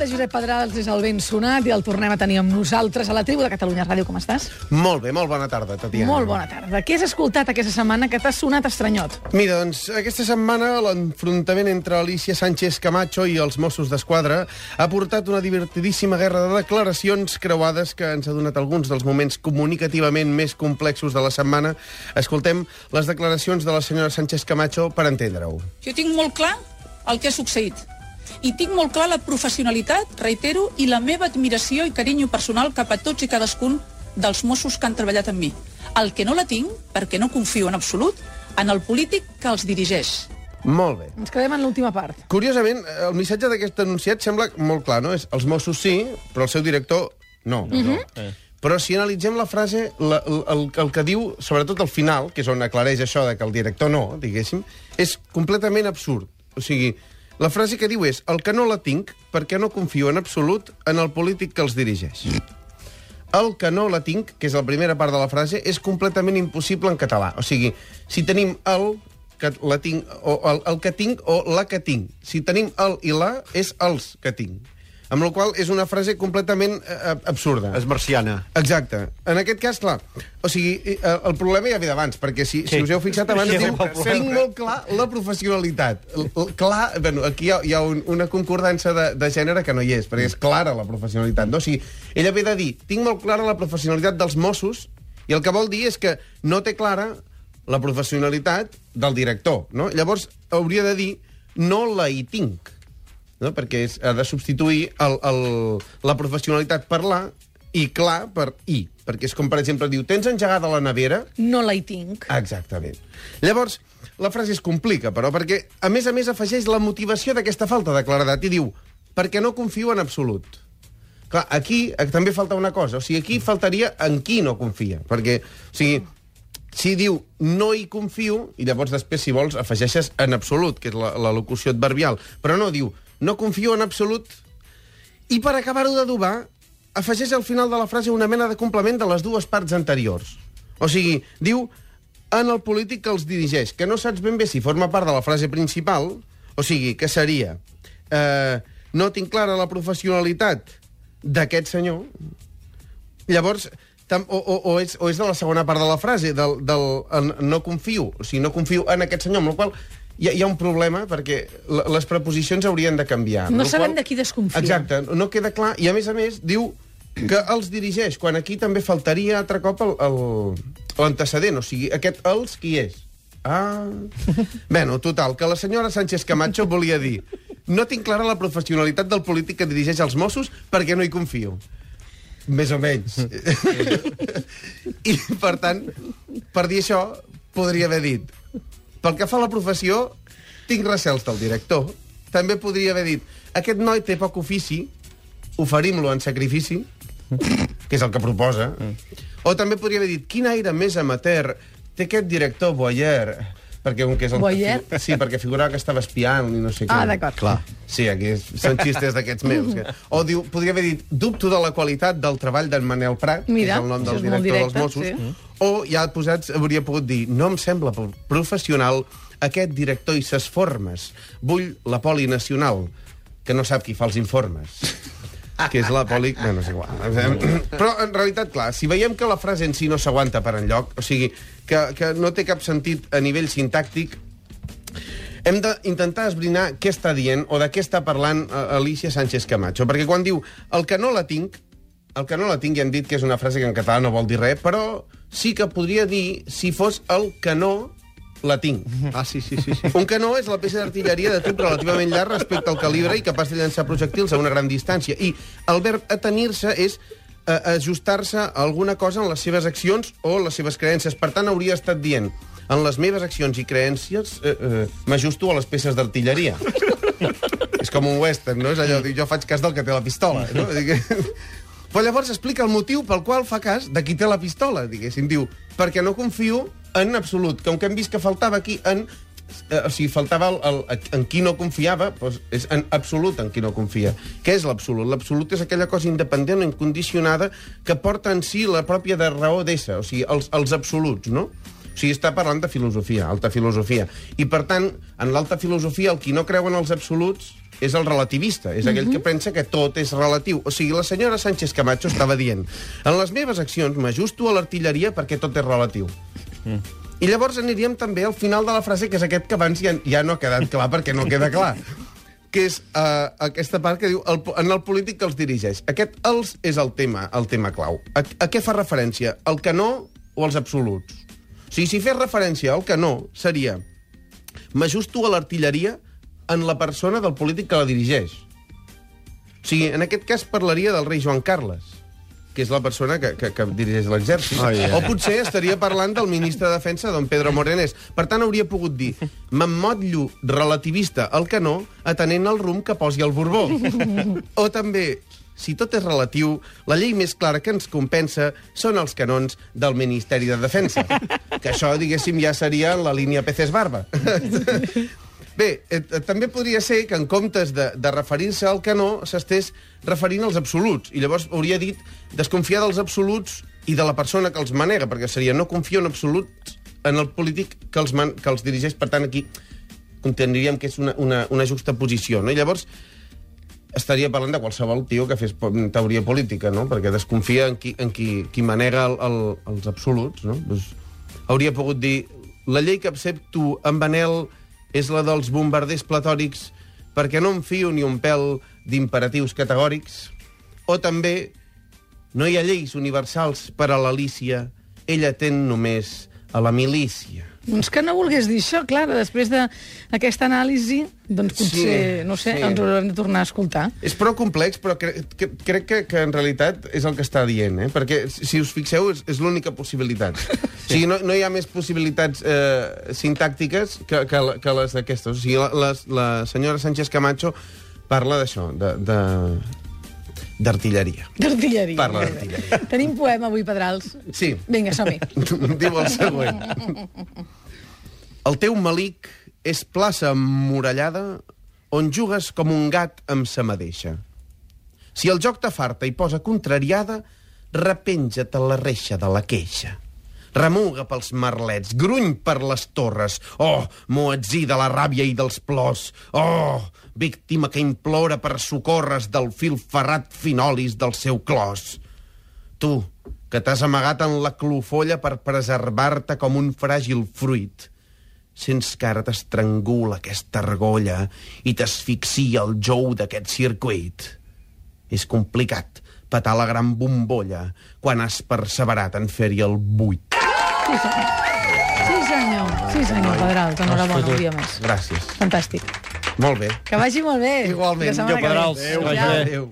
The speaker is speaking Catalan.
de Josep Pedrals és el ben sonat i el tornem a tenir amb nosaltres a la tribu de Catalunya Ràdio. Com estàs? Molt bé, molt bona tarda, Tatiana. Molt bona tarda. Què has escoltat aquesta setmana que t'ha sonat estranyot? Mira, doncs, aquesta setmana l'enfrontament entre Alicia Sánchez Camacho i els Mossos d'Esquadra ha portat una divertidíssima guerra de declaracions creuades que ens ha donat alguns dels moments comunicativament més complexos de la setmana. Escoltem les declaracions de la senyora Sánchez Camacho per entendre-ho. Jo tinc molt clar el que ha succeït. I tinc molt clar la professionalitat, reitero, i la meva admiració i carinyo personal cap a tots i cadascun dels Mossos que han treballat amb mi. El que no la tinc, perquè no confio en absolut, en el polític que els dirigeix. Molt bé. Ens quedem en l'última part. Curiosament, el missatge d'aquest anunciat sembla molt clar, no? És els Mossos sí, però el seu director no. no, no. Eh. Però si analitzem la frase, la, el, el que diu, sobretot al final, que és on aclareix això de que el director no, diguéssim, és completament absurd. O sigui, la frase que diu és el que no la tinc perquè no confio en absolut en el polític que els dirigeix. El que no la tinc, que és la primera part de la frase, és completament impossible en català. O sigui, si tenim el que la tinc, o el, el que tinc o la que tinc. Si tenim el i la, és els que tinc. Amb la qual és una frase completament eh, absurda. És marciana. Exacte. En aquest cas, clar, o sigui, eh, el problema ja ve d'abans, perquè si, sí. si us heu fixat abans, Sí, diu, tinc molt clar la professionalitat. L- l- Clar, bueno, aquí hi ha, hi ha un, una concordança de, de gènere que no hi és, perquè és clara la professionalitat. No? O sigui, ella ve de dir, tinc molt clara la professionalitat dels Mossos, i el que vol dir és que no té clara la professionalitat del director. No? Llavors, hauria de dir, no la hi tinc no? perquè és, ha de substituir el, el, la professionalitat per la i clar per i. Perquè és com, per exemple, diu, tens engegada la nevera? No la hi tinc. Exactament. Llavors, la frase es complica, però, perquè, a més a més, afegeix la motivació d'aquesta falta de claredat i diu, perquè no confio en absolut. Clar, aquí eh, també falta una cosa. O sigui, aquí faltaria en qui no confia. Perquè, o sigui, si diu no hi confio, i llavors després, si vols, afegeixes en absolut, que és la, la locució adverbial. Però no, diu no confio en absolut. I per acabar-ho d'adobar, afegeix al final de la frase una mena de complement de les dues parts anteriors. O sigui, diu en el polític que els dirigeix, que no saps ben bé si forma part de la frase principal, o sigui, que seria eh, no tinc clara la professionalitat d'aquest senyor, llavors tam, o, o, o, és, o és de la segona part de la frase, del, del en, no confio, o sigui, no confio en aquest senyor, amb la qual hi ha, hi ha un problema, perquè les preposicions haurien de canviar. No sabem qual- de qui desconfia. Exacte, no queda clar, i a més a més diu que els dirigeix, quan aquí també faltaria altre cop l'antecedent, o sigui, aquest els qui és? Ah... Bueno, total, que la senyora Sánchez Camacho volia dir no tinc clara la professionalitat del polític que dirigeix els Mossos perquè no hi confio. Més o menys. I, per tant, per dir això, podria haver dit pel que fa a la professió, tinc recels del director. També podria haver dit aquest noi té poc ofici, oferim-lo en sacrifici, que és el que proposa. O també podria haver dit quin aire més amateur té aquest director voyeur, perquè un que és el... Voyeur? Sí, perquè figurava que estava espiant i no sé què. Ah, d'acord. Clar. Sí, aquí és- són xistes d'aquests meus. Que... O diu, podria haver dit, dubto de la qualitat del treball d'en Manel Prat, Mira, que és el nom del director directe, dels Mossos, sí. O ja posats, hauria pogut dir, no em sembla pro- professional aquest director i ses formes. Vull la poli nacional, que no sap qui fa els informes. que és la poli... Bueno, és igual. Però, en realitat, clar, si veiem que la frase en si no s'aguanta per enlloc, o sigui, que, que no té cap sentit a nivell sintàctic, hem d'intentar esbrinar què està dient o de què està parlant eh, Alicia Sánchez Camacho. Perquè quan diu el que no la tinc, el que no la tinc ja hem dit que és una frase que en català no vol dir res, però sí que podria dir si fos el que no la tinc. Ah, sí, sí, sí. sí. Un canó és la peça d'artilleria de tub relativament llarg respecte al calibre i capaç de llançar projectils a una gran distància. I el verb atenir-se és eh, ajustar-se a alguna cosa en les seves accions o les seves creences. Per tant, hauria estat dient en les meves accions i creences eh, eh, m'ajusto a les peces d'artilleria. és com un western, no? És allò, de, jo faig cas del que té la pistola, no? Però llavors explica el motiu pel qual fa cas de qui té la pistola, diguéssim. Diu, perquè no confio en absolut, com que hem vist que faltava aquí en... Eh, o sigui, faltava el, el, en qui no confiava, doncs és en absolut en qui no confia. Què és l'absolut? L'absolut és aquella cosa independent incondicionada que porta en si la pròpia de raó d'ésser, o sigui, els, els absoluts, no? O sigui, està parlant de filosofia, alta filosofia. I, per tant, en l'alta filosofia, el qui no creu en els absoluts és el relativista, és aquell que pensa que tot és relatiu. O sigui, la senyora Sánchez Camacho estava dient en les meves accions m'ajusto a l'artilleria perquè tot és relatiu. Mm. I llavors aniríem també al final de la frase, que és aquest que abans ja, ja no ha quedat clar perquè no queda clar que és uh, aquesta part que diu el, en el polític que els dirigeix. Aquest els és el tema, el tema clau. A, a què fa referència? Al que no o als absoluts? O sigui, si fes referència al que no, seria m'ajusto a l'artilleria en la persona del polític que la dirigeix. O sigui, en aquest cas parlaria del rei Joan Carles, que és la persona que, que, que dirigeix l'exèrcit. Oh, yeah. O potser estaria parlant del ministre de Defensa, don Pedro Morenés. Per tant, hauria pogut dir m'emmotllo relativista al que no, atenent el rum que posi el Borbó. O també, si tot és relatiu, la llei més clara que ens compensa són els canons del Ministeri de Defensa. Que això, diguéssim, ja seria la línia Peces Barba. Bé, eh, eh, també podria ser que en comptes de, de referir-se al que no, s'estés referint als absoluts. I llavors hauria dit desconfiar dels absoluts i de la persona que els manega, perquè seria no confio en absolut en el polític que els, man, que els dirigeix. Per tant, aquí contendríem que és una, una, una justa posició. No? I llavors estaria parlant de qualsevol tio que fes teoria política, no? perquè desconfia en qui, en qui, qui manega el, el, els absoluts. No? Doncs hauria pogut dir la llei que accepto en Manel és la dels bombarders platòrics perquè no em fio ni un pèl d'imperatius categòrics. O també no hi ha lleis universals per a l'Alícia, ella ten només a la milícia. Doncs que no volgués dir això, clar, després d'aquesta anàlisi, doncs potser, Sí, no sé, sí. ens ho haurem de tornar a escoltar. És prou complex, però cre que, crec que, que en realitat és el que està dient, eh? perquè si us fixeu és, és l'única possibilitat. O sigui, no, no hi ha més possibilitats eh, sintàctiques que, que, la- que les d'aquestes. O sigui, la, les, la senyora Sánchez Camacho parla d'això, de, de, d'artilleria. D'artilleria. Parla d'artilleria. Tenim poema avui, Pedrals. Sí. Vinga, som-hi. Diu el següent. El teu malic és plaça emmurallada on jugues com un gat amb sa madeixa. Si el joc t'afarta i posa contrariada, repenja't a la reixa de la queixa. Remuga pels merlets, gruny per les torres. Oh, moetzí de la ràbia i dels plors. Oh, víctima que implora per socorres del fil ferrat finolis del seu clos. Tu, que t'has amagat en la clofolla per preservar-te com un fràgil fruit. Sents que ara t'estrangula aquesta argolla i t'asfixia el jou d'aquest circuit. És complicat petar la gran bombolla quan has perseverat en fer-hi el buit. Sí, senyor. Sí, senyor. Sí, senyor, Pedrals. Enhorabona, un dia més. Gràcies. Fantàstic. Molt bé. Que vagi molt bé. Igualment. Ve. Pedrals. Adéu. bé. Adéu.